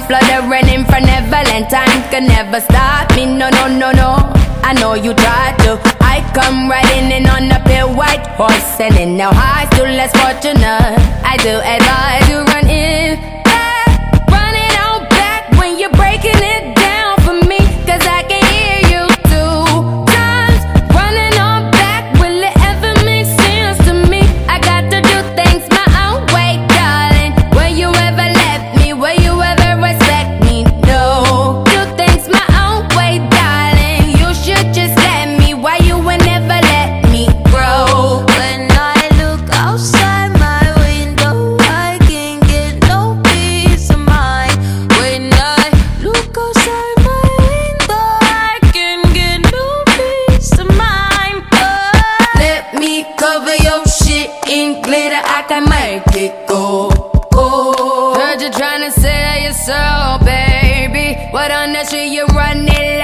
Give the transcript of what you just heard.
flooded, running for Neverland. Time can never stop me, no, no, no, no. I know you tried to. I come riding in on a pale white horse, and in now high, still less fortunate. I do advise get go. Oh, heard you trying to sell your soul, baby. What on earth are you running? it?